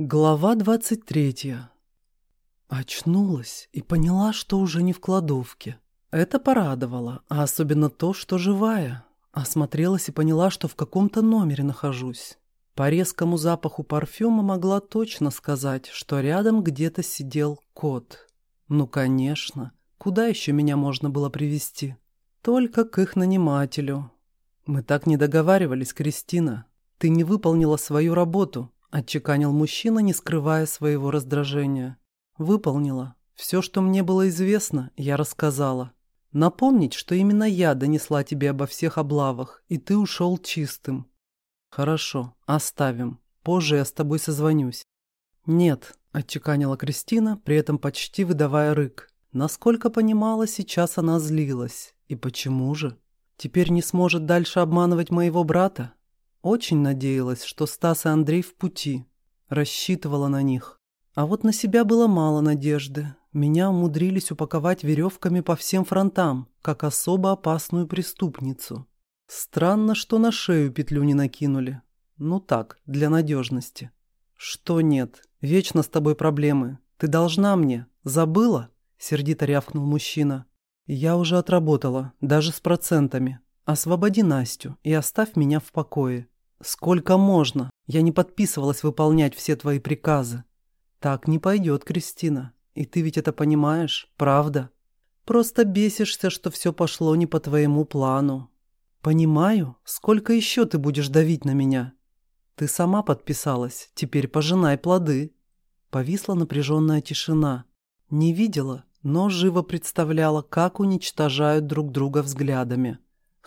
Глава двадцать третья. Очнулась и поняла, что уже не в кладовке. Это порадовало, а особенно то, что живая. Осмотрелась и поняла, что в каком-то номере нахожусь. По резкому запаху парфюма могла точно сказать, что рядом где-то сидел кот. Ну, конечно, куда еще меня можно было привести? Только к их нанимателю. Мы так не договаривались, Кристина. Ты не выполнила свою работу, — отчеканил мужчина, не скрывая своего раздражения. «Выполнила. Все, что мне было известно, я рассказала. Напомнить, что именно я донесла тебе обо всех облавах, и ты ушел чистым». «Хорошо, оставим. Позже я с тобой созвонюсь». «Нет», — отчеканила Кристина, при этом почти выдавая рык. Насколько понимала, сейчас она злилась. И почему же? Теперь не сможет дальше обманывать моего брата? Очень надеялась, что Стас и Андрей в пути. Рассчитывала на них. А вот на себя было мало надежды. Меня умудрились упаковать веревками по всем фронтам, как особо опасную преступницу. Странно, что на шею петлю не накинули. Ну так, для надежности. Что нет? Вечно с тобой проблемы. Ты должна мне. Забыла? Сердито рявкнул мужчина. Я уже отработала, даже с процентами. Освободи Настю и оставь меня в покое. Сколько можно? Я не подписывалась выполнять все твои приказы. Так не пойдет, Кристина. И ты ведь это понимаешь, правда? Просто бесишься, что все пошло не по твоему плану. Понимаю, сколько еще ты будешь давить на меня? Ты сама подписалась, теперь пожинай плоды. Повисла напряженная тишина. Не видела, но живо представляла, как уничтожают друг друга взглядами.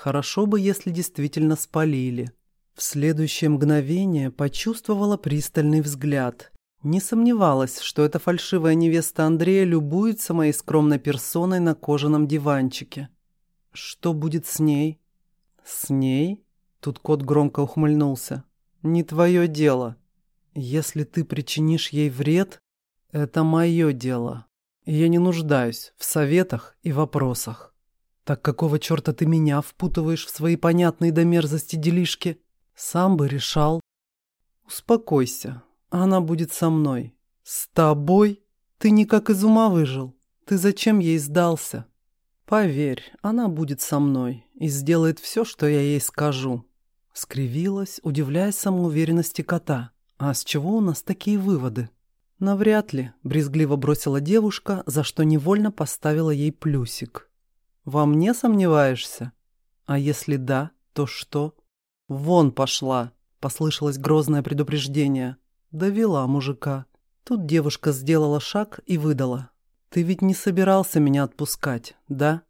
Хорошо бы, если действительно спалили. В следующее мгновение почувствовала пристальный взгляд. Не сомневалась, что эта фальшивая невеста Андрея любуется моей скромной персоной на кожаном диванчике. Что будет с ней? С ней? Тут кот громко ухмыльнулся. Не твое дело. Если ты причинишь ей вред, это мое дело. Я не нуждаюсь в советах и вопросах. Так какого черта ты меня впутываешь в свои понятные до мерзости делишки? Сам бы решал. Успокойся, она будет со мной. С тобой? Ты никак из ума выжил. Ты зачем ей сдался? Поверь, она будет со мной и сделает все, что я ей скажу. Скривилась, удивляясь самоуверенности кота. А с чего у нас такие выводы? Навряд ли, брезгливо бросила девушка, за что невольно поставила ей плюсик. Во мне сомневаешься? А если да, то что? Вон пошла, послышалось грозное предупреждение. Довела мужика. Тут девушка сделала шаг и выдала. Ты ведь не собирался меня отпускать, да?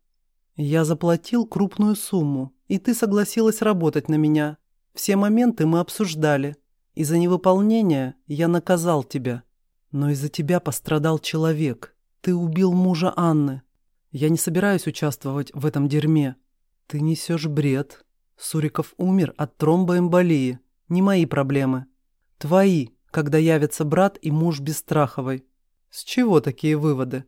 Я заплатил крупную сумму, и ты согласилась работать на меня. Все моменты мы обсуждали. И за невыполнение я наказал тебя. Но из-за тебя пострадал человек. Ты убил мужа Анны. Я не собираюсь участвовать в этом дерьме. Ты несешь бред. Суриков умер от тромбоэмболии. Не мои проблемы. Твои, когда явится брат и муж Бесстраховой. С чего такие выводы?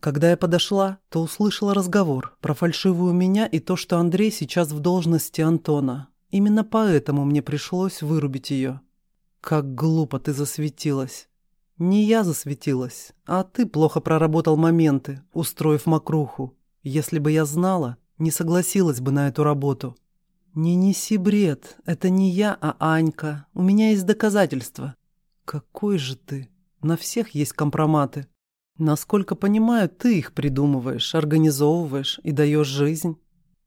Когда я подошла, то услышала разговор про фальшивую меня и то, что Андрей сейчас в должности Антона. Именно поэтому мне пришлось вырубить ее. Как глупо ты засветилась. Не я засветилась, а ты плохо проработал моменты, устроив мокруху. Если бы я знала, не согласилась бы на эту работу. Не неси бред, это не я, а Анька. У меня есть доказательства. Какой же ты? На всех есть компроматы. Насколько понимаю, ты их придумываешь, организовываешь и даешь жизнь.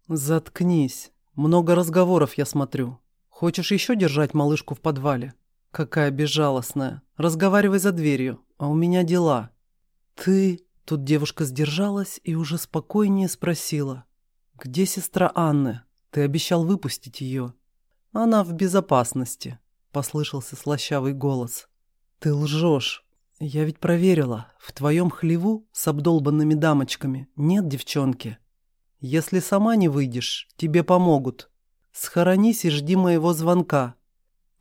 Заткнись. Много разговоров я смотрю. Хочешь еще держать малышку в подвале? Какая безжалостная. Разговаривай за дверью, а у меня дела. Ты... Тут девушка сдержалась и уже спокойнее спросила. «Где сестра Анны? Ты обещал выпустить ее». «Она в безопасности», — послышался слащавый голос. «Ты лжешь. Я ведь проверила. В твоем хлеву с обдолбанными дамочками нет девчонки. Если сама не выйдешь, тебе помогут. Схоронись и жди моего звонка.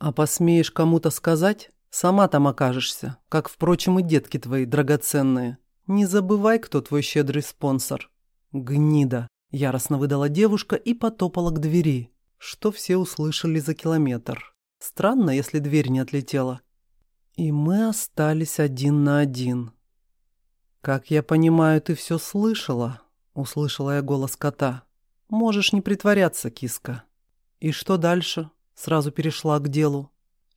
А посмеешь кому-то сказать, сама там окажешься, как, впрочем, и детки твои драгоценные. Не забывай, кто твой щедрый спонсор. Гнида, яростно выдала девушка и потопала к двери, что все услышали за километр. Странно, если дверь не отлетела. И мы остались один на один. «Как я понимаю, ты все слышала?» — услышала я голос кота. «Можешь не притворяться, киска». «И что дальше?» — сразу перешла к делу.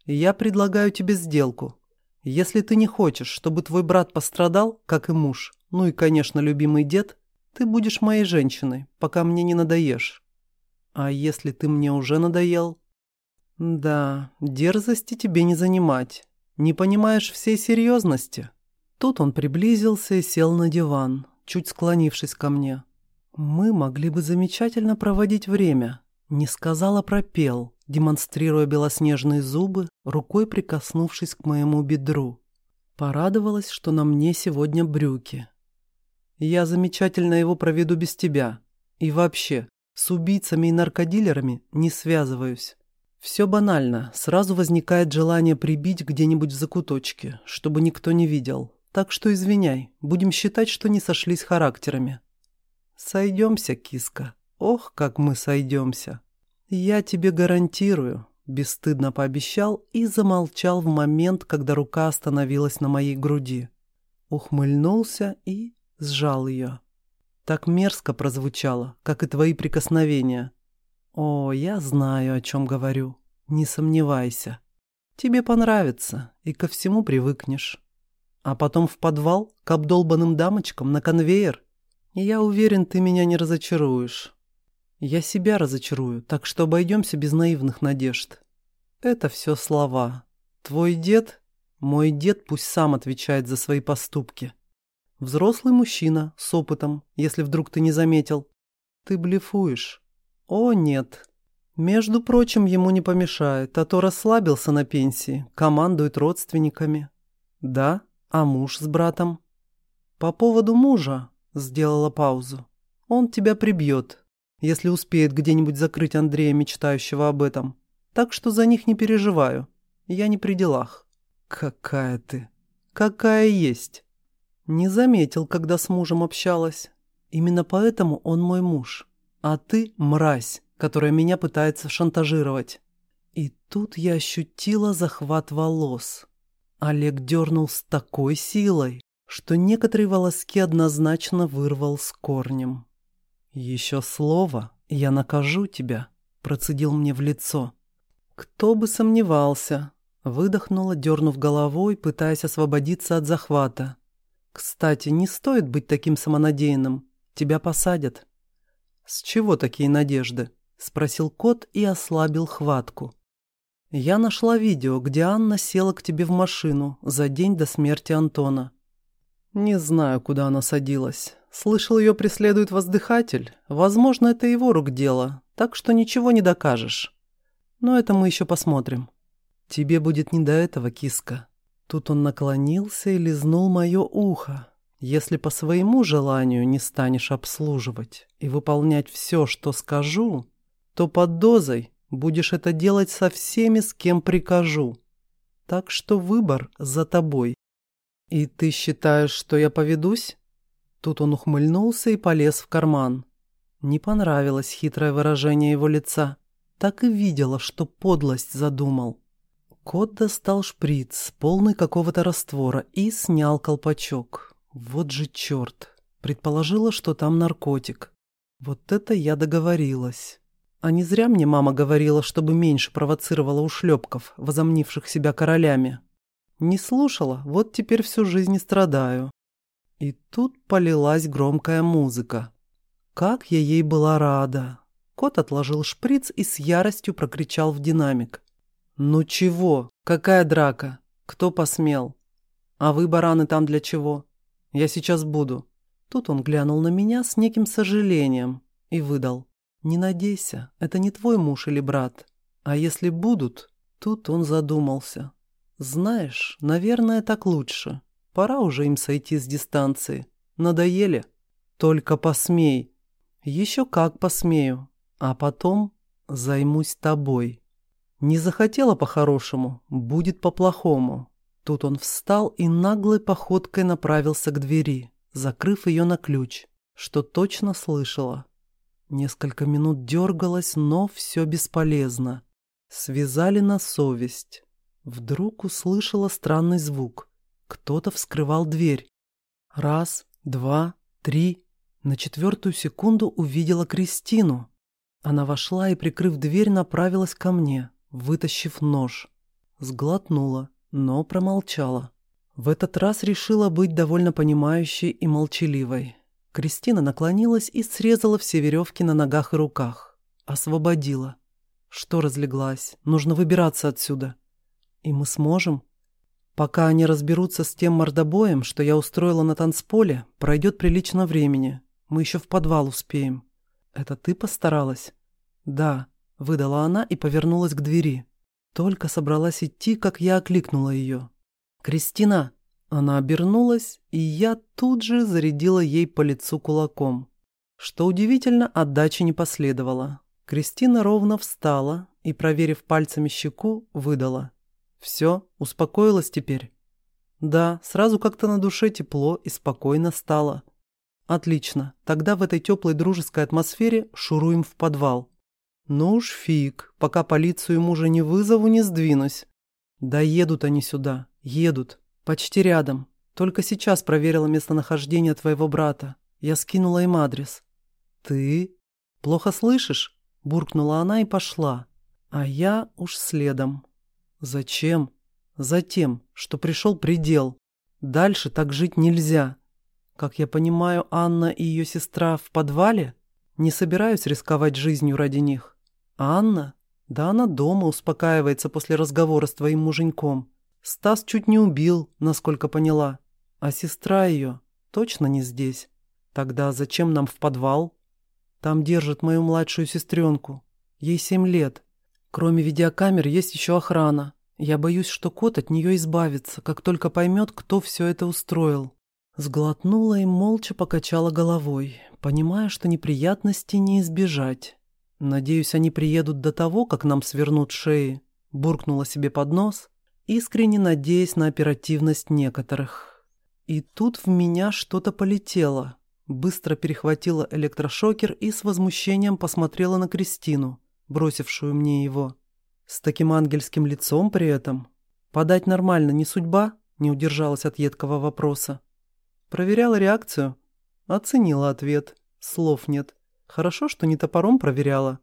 «Я предлагаю тебе сделку. Если ты не хочешь, чтобы твой брат пострадал, как и муж, ну и, конечно, любимый дед, ты будешь моей женщиной, пока мне не надоешь. А если ты мне уже надоел? Да, дерзости тебе не занимать. Не понимаешь всей серьезности. Тут он приблизился и сел на диван, чуть склонившись ко мне. Мы могли бы замечательно проводить время. Не сказала пропел, демонстрируя белоснежные зубы, рукой прикоснувшись к моему бедру. Порадовалась, что на мне сегодня брюки. Я замечательно его проведу без тебя. И вообще, с убийцами и наркодилерами не связываюсь. Все банально, сразу возникает желание прибить где-нибудь в закуточке, чтобы никто не видел. Так что извиняй, будем считать, что не сошлись характерами. Сойдемся, киска. Ох, как мы сойдемся. Я тебе гарантирую, бесстыдно пообещал и замолчал в момент, когда рука остановилась на моей груди. Ухмыльнулся и сжал ее. Так мерзко прозвучало, как и твои прикосновения. О, я знаю, о чем говорю. Не сомневайся. Тебе понравится, и ко всему привыкнешь. А потом в подвал, к обдолбанным дамочкам, на конвейер. И я уверен, ты меня не разочаруешь. Я себя разочарую, так что обойдемся без наивных надежд. Это все слова. Твой дед, мой дед пусть сам отвечает за свои поступки. Взрослый мужчина с опытом, если вдруг ты не заметил. Ты блефуешь. О, нет. Между прочим, ему не помешает, а то расслабился на пенсии, командует родственниками. Да, а муж с братом? По поводу мужа, сделала паузу. Он тебя прибьет, если успеет где-нибудь закрыть Андрея, мечтающего об этом. Так что за них не переживаю. Я не при делах. Какая ты. Какая есть. Не заметил, когда с мужем общалась. Именно поэтому он мой муж. А ты мразь, которая меня пытается шантажировать. И тут я ощутила захват волос. Олег дернул с такой силой, что некоторые волоски однозначно вырвал с корнем. «Еще слово, я накажу тебя», — процедил мне в лицо. «Кто бы сомневался», — выдохнула, дернув головой, пытаясь освободиться от захвата. «Кстати, не стоит быть таким самонадеянным. Тебя посадят». «С чего такие надежды?» — спросил кот и ослабил хватку. «Я нашла видео, где Анна села к тебе в машину за день до смерти Антона. Не знаю, куда она садилась. Слышал, ее преследует воздыхатель. Возможно, это его рук дело, так что ничего не докажешь. Но это мы еще посмотрим. Тебе будет не до этого, киска. Тут он наклонился и лизнул мое ухо. Если по своему желанию не станешь обслуживать и выполнять все, что скажу, то под дозой будешь это делать со всеми, с кем прикажу. Так что выбор за тобой. И ты считаешь, что я поведусь? Тут он ухмыльнулся и полез в карман. Не понравилось хитрое выражение его лица. Так и видела, что подлость задумал. Кот достал шприц, полный какого-то раствора, и снял колпачок. Вот же черт. Предположила, что там наркотик. Вот это я договорилась. А не зря мне мама говорила, чтобы меньше провоцировала ушлепков, возомнивших себя королями. Не слушала, вот теперь всю жизнь страдаю. И тут полилась громкая музыка. Как я ей была рада. Кот отложил шприц и с яростью прокричал в динамик. «Ну чего? Какая драка? Кто посмел? А вы, бараны, там для чего? Я сейчас буду». Тут он глянул на меня с неким сожалением и выдал. «Не надейся, это не твой муж или брат. А если будут...» Тут он задумался. «Знаешь, наверное, так лучше. Пора уже им сойти с дистанции. Надоели? Только посмей. Еще как посмею. А потом займусь тобой». Не захотела по-хорошему, будет по-плохому. Тут он встал и наглой походкой направился к двери, закрыв ее на ключ, что точно слышала. Несколько минут дергалась, но все бесполезно. Связали на совесть. Вдруг услышала странный звук. Кто-то вскрывал дверь. Раз, два, три. На четвертую секунду увидела Кристину. Она вошла и, прикрыв дверь, направилась ко мне, вытащив нож. Сглотнула, но промолчала. В этот раз решила быть довольно понимающей и молчаливой. Кристина наклонилась и срезала все веревки на ногах и руках. Освободила. Что разлеглась? Нужно выбираться отсюда. И мы сможем? Пока они разберутся с тем мордобоем, что я устроила на танцполе, пройдет прилично времени. Мы еще в подвал успеем. Это ты постаралась? Да, выдала она и повернулась к двери. Только собралась идти, как я окликнула ее. «Кристина!» Она обернулась, и я тут же зарядила ей по лицу кулаком. Что удивительно, отдачи не последовало. Кристина ровно встала и, проверив пальцами щеку, выдала. «Все, успокоилась теперь?» «Да, сразу как-то на душе тепло и спокойно стало». «Отлично, тогда в этой теплой дружеской атмосфере шуруем в подвал». «Ну уж фиг, пока полицию мужа не вызову, не сдвинусь». «Да едут они сюда, едут. «Почти рядом. Только сейчас проверила местонахождение твоего брата. Я скинула им адрес». «Ты? Плохо слышишь?» – буркнула она и пошла. А я уж следом. «Зачем?» «Затем, что пришел предел. Дальше так жить нельзя. Как я понимаю, Анна и ее сестра в подвале? Не собираюсь рисковать жизнью ради них. Анна? Да она дома успокаивается после разговора с твоим муженьком. Стас чуть не убил, насколько поняла. А сестра ее точно не здесь. Тогда зачем нам в подвал? Там держат мою младшую сестренку. Ей семь лет. Кроме видеокамер есть еще охрана. Я боюсь, что кот от нее избавится, как только поймет, кто все это устроил. Сглотнула и молча покачала головой, понимая, что неприятностей не избежать. Надеюсь, они приедут до того, как нам свернут шеи. Буркнула себе под нос искренне надеясь на оперативность некоторых. И тут в меня что-то полетело. Быстро перехватила электрошокер и с возмущением посмотрела на Кристину, бросившую мне его. С таким ангельским лицом при этом. Подать нормально не судьба, не удержалась от едкого вопроса. Проверяла реакцию. Оценила ответ. Слов нет. Хорошо, что не топором проверяла.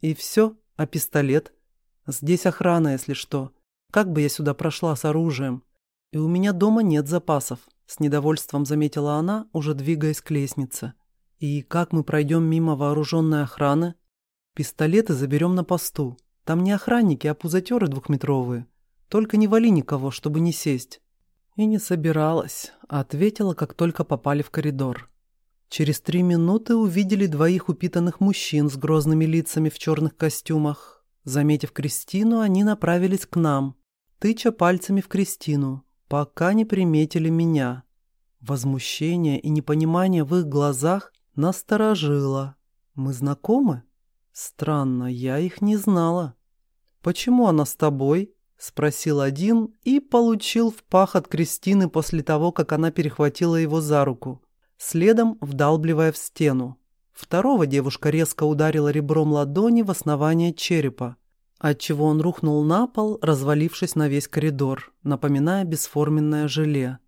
И все, а пистолет? Здесь охрана, если что. Как бы я сюда прошла с оружием? И у меня дома нет запасов, с недовольством заметила она, уже двигаясь к лестнице. И как мы пройдем мимо вооруженной охраны? Пистолеты заберем на посту. Там не охранники, а пузатеры двухметровые. Только не вали никого, чтобы не сесть. И не собиралась, а ответила, как только попали в коридор. Через три минуты увидели двоих упитанных мужчин с грозными лицами в черных костюмах. Заметив Кристину, они направились к нам тыча пальцами в Кристину, пока не приметили меня. Возмущение и непонимание в их глазах насторожило. «Мы знакомы?» «Странно, я их не знала». «Почему она с тобой?» — спросил один и получил в пах от Кристины после того, как она перехватила его за руку, следом вдалбливая в стену. Второго девушка резко ударила ребром ладони в основание черепа отчего он рухнул на пол, развалившись на весь коридор, напоминая бесформенное желе.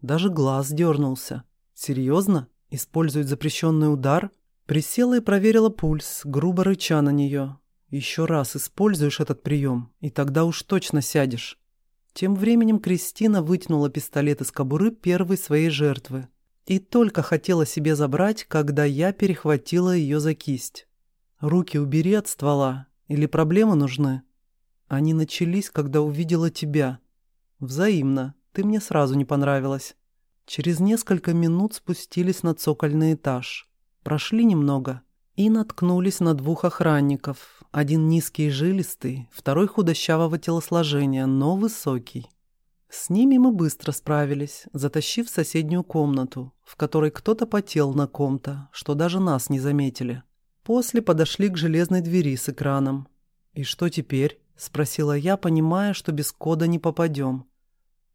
Даже глаз дернулся. «Серьезно? Использует запрещенный удар?» Присела и проверила пульс, грубо рыча на нее. «Еще раз используешь этот прием, и тогда уж точно сядешь». Тем временем Кристина вытянула пистолет из кобуры первой своей жертвы. И только хотела себе забрать, когда я перехватила ее за кисть. «Руки убери от ствола или проблемы нужны? Они начались, когда увидела тебя. Взаимно. Ты мне сразу не понравилась. Через несколько минут спустились на цокольный этаж. Прошли немного и наткнулись на двух охранников. Один низкий и жилистый, второй худощавого телосложения, но высокий. С ними мы быстро справились, затащив в соседнюю комнату, в которой кто-то потел на ком-то, что даже нас не заметили. После подошли к железной двери с экраном. «И что теперь?» — спросила я, понимая, что без кода не попадем.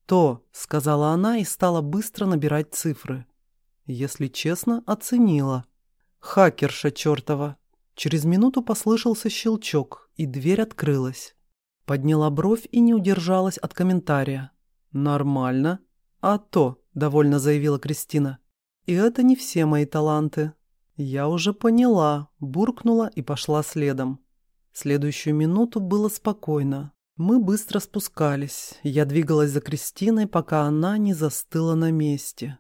«То», — сказала она и стала быстро набирать цифры. Если честно, оценила. «Хакерша чертова!» Через минуту послышался щелчок, и дверь открылась. Подняла бровь и не удержалась от комментария. «Нормально. А то», — довольно заявила Кристина. «И это не все мои таланты». Я уже поняла, буркнула и пошла следом. Следующую минуту было спокойно. Мы быстро спускались. Я двигалась за Кристиной, пока она не застыла на месте.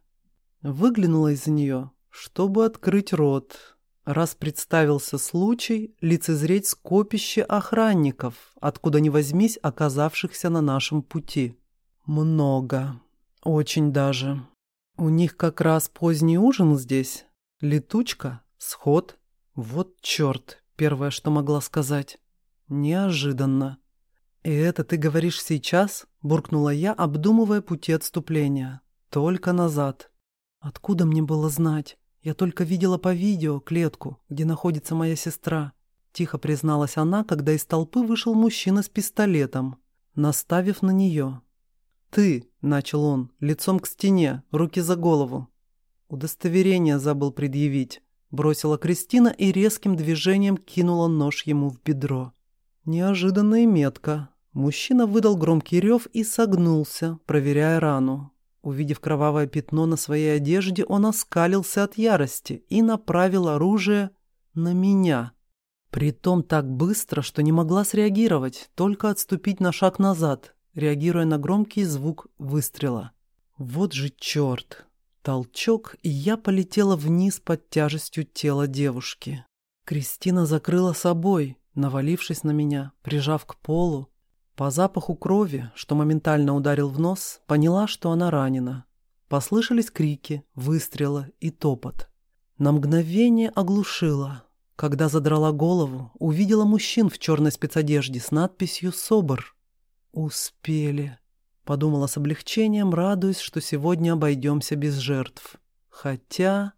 Выглянула из нее, чтобы открыть рот. Раз представился случай лицезреть скопище охранников, откуда ни возьмись оказавшихся на нашем пути. Много. Очень даже. У них как раз поздний ужин здесь. Летучка, сход. Вот черт, первое, что могла сказать. Неожиданно. «И это ты говоришь сейчас?» – буркнула я, обдумывая пути отступления. «Только назад». «Откуда мне было знать? Я только видела по видео клетку, где находится моя сестра». Тихо призналась она, когда из толпы вышел мужчина с пистолетом, наставив на нее. «Ты», — начал он, лицом к стене, руки за голову. «Удостоверение забыл предъявить», — бросила Кристина и резким движением кинула нож ему в бедро. Неожиданно и метко. Мужчина выдал громкий рев и согнулся, проверяя рану. Увидев кровавое пятно на своей одежде, он оскалился от ярости и направил оружие на меня. Притом так быстро, что не могла среагировать, только отступить на шаг назад, реагируя на громкий звук выстрела. Вот же черт! Толчок, и я полетела вниз под тяжестью тела девушки. Кристина закрыла собой, навалившись на меня, прижав к полу. По запаху крови, что моментально ударил в нос, поняла, что она ранена. Послышались крики, выстрелы и топот. На мгновение оглушила. Когда задрала голову, увидела мужчин в черной спецодежде с надписью «СОБР». «Успели», — подумала с облегчением, радуясь, что сегодня обойдемся без жертв. Хотя...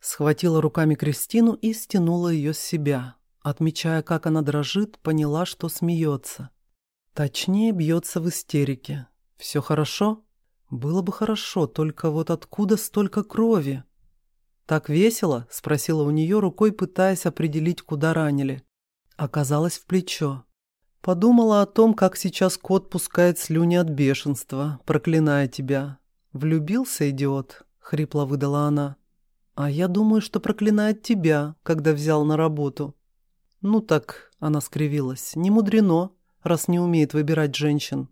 Схватила руками Кристину и стянула ее с себя. Отмечая, как она дрожит, поняла, что смеется. Точнее, бьется в истерике. «Все хорошо?» «Было бы хорошо, только вот откуда столько крови?» «Так весело?» — спросила у нее, рукой пытаясь определить, куда ранили. Оказалось в плечо. Подумала о том, как сейчас кот пускает слюни от бешенства, проклиная тебя. «Влюбился, идиот?» — хрипло выдала она. «А я думаю, что проклинает тебя, когда взял на работу». «Ну так», — она скривилась, — «не мудрено, раз не умеет выбирать женщин».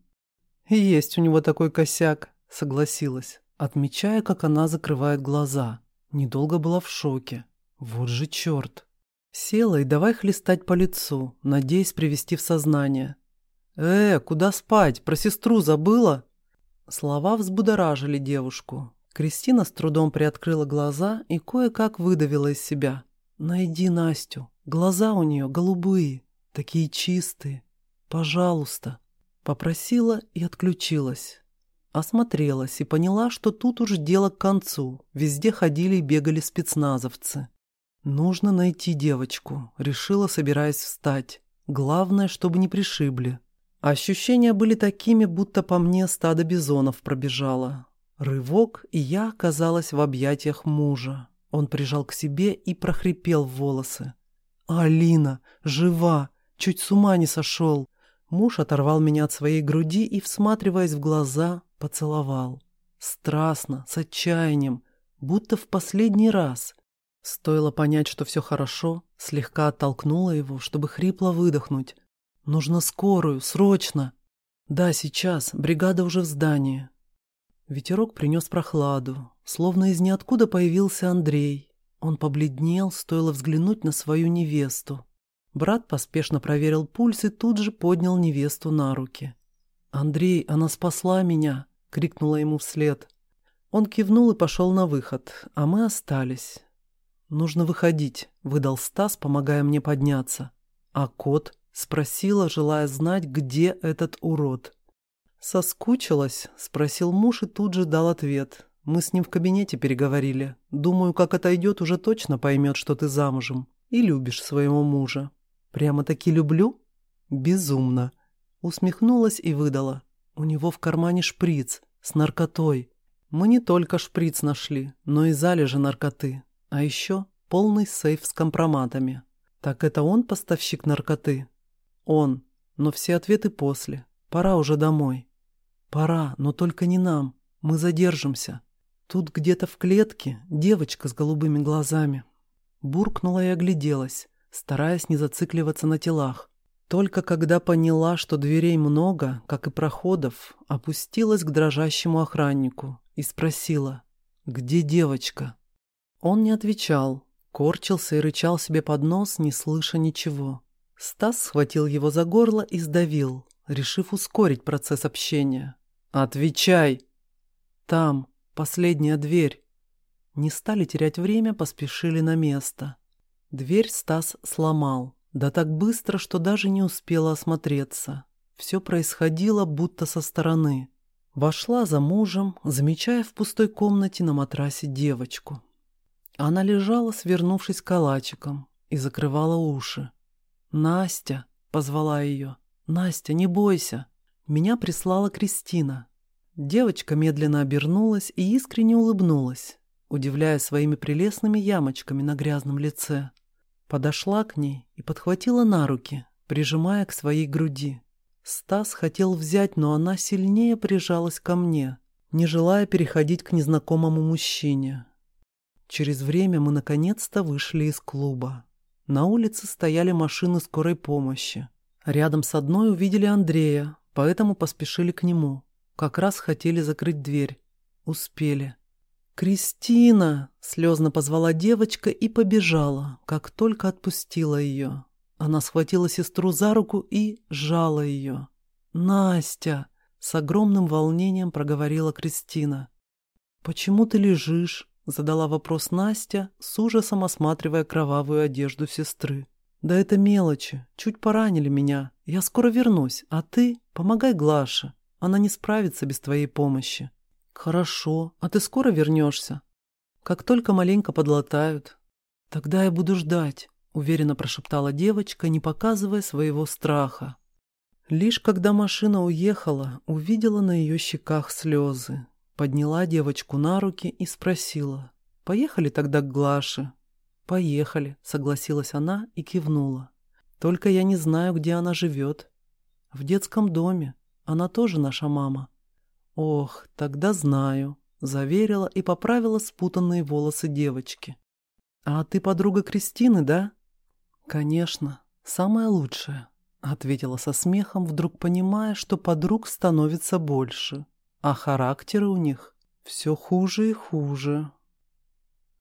«Есть у него такой косяк», — согласилась, отмечая, как она закрывает глаза. Недолго была в шоке. «Вот же черт!» Села и давай хлестать по лицу, надеясь привести в сознание. «Э, куда спать? Про сестру забыла?» Слова взбудоражили девушку. Кристина с трудом приоткрыла глаза и кое-как выдавила из себя. «Найди Настю. Глаза у нее голубые, такие чистые. Пожалуйста». Попросила и отключилась. Осмотрелась и поняла, что тут уж дело к концу. Везде ходили и бегали спецназовцы. «Нужно найти девочку», — решила, собираясь встать. «Главное, чтобы не пришибли». Ощущения были такими, будто по мне стадо бизонов пробежало. Рывок, и я оказалась в объятиях мужа. Он прижал к себе и прохрипел в волосы. «Алина! Жива! Чуть с ума не сошел!» Муж оторвал меня от своей груди и, всматриваясь в глаза, поцеловал. Страстно, с отчаянием, будто в последний раз. Стоило понять, что все хорошо, слегка оттолкнула его, чтобы хрипло выдохнуть. «Нужно скорую, срочно!» «Да, сейчас, бригада уже в здании». Ветерок принес прохладу, словно из ниоткуда появился Андрей. Он побледнел, стоило взглянуть на свою невесту. Брат поспешно проверил пульс и тут же поднял невесту на руки. «Андрей, она спасла меня!» — крикнула ему вслед. Он кивнул и пошел на выход, а мы остались. «Нужно выходить», — выдал Стас, помогая мне подняться. «А кот?» — спросила, желая знать, где этот урод. «Соскучилась?» — спросил муж и тут же дал ответ. «Мы с ним в кабинете переговорили. Думаю, как отойдет, уже точно поймет, что ты замужем и любишь своего мужа». «Прямо-таки люблю?» «Безумно». Усмехнулась и выдала. «У него в кармане шприц с наркотой. Мы не только шприц нашли, но и залежи наркоты. А еще полный сейф с компроматами. Так это он поставщик наркоты? Он. но все ответы после. Пора уже домой. Пора, но только не нам. Мы задержимся. Тут где-то в клетке девочка с голубыми глазами. Буркнула и огляделась, стараясь не зацикливаться на телах. Только когда поняла, что дверей много, как и проходов, опустилась к дрожащему охраннику и спросила, где девочка? Он не отвечал, корчился и рычал себе под нос, не слыша ничего. Стас схватил его за горло и сдавил, решив ускорить процесс общения. «Отвечай!» «Там, последняя дверь». Не стали терять время, поспешили на место. Дверь Стас сломал. Да так быстро, что даже не успела осмотреться. Все происходило будто со стороны. Вошла за мужем, замечая в пустой комнате на матрасе девочку. Она лежала, свернувшись калачиком, и закрывала уши. «Настя!» — позвала ее. «Настя, не бойся!» Меня прислала Кристина. Девочка медленно обернулась и искренне улыбнулась, удивляя своими прелестными ямочками на грязном лице. Подошла к ней и подхватила на руки, прижимая к своей груди. Стас хотел взять, но она сильнее прижалась ко мне, не желая переходить к незнакомому мужчине. Через время мы наконец-то вышли из клуба. На улице стояли машины скорой помощи. Рядом с одной увидели Андрея, поэтому поспешили к нему. Как раз хотели закрыть дверь. Успели. «Кристина!» — слезно позвала девочка и побежала, как только отпустила ее. Она схватила сестру за руку и сжала ее. «Настя!» — с огромным волнением проговорила Кристина. «Почему ты лежишь?» — задала вопрос Настя, с ужасом осматривая кровавую одежду сестры. «Да это мелочи. Чуть поранили меня. Я скоро вернусь, а ты помогай Глаше. Она не справится без твоей помощи». «Хорошо. А ты скоро вернешься?» «Как только маленько подлатают». «Тогда я буду ждать», — уверенно прошептала девочка, не показывая своего страха. Лишь когда машина уехала, увидела на ее щеках слезы. Подняла девочку на руки и спросила. «Поехали тогда к Глаше?» «Поехали», — согласилась она и кивнула. «Только я не знаю, где она живет». «В детском доме. Она тоже наша мама». «Ох, тогда знаю», — заверила и поправила спутанные волосы девочки. «А ты подруга Кристины, да?» «Конечно, самая лучшая», — ответила со смехом, вдруг понимая, что подруг становится больше, а характеры у них все хуже и хуже.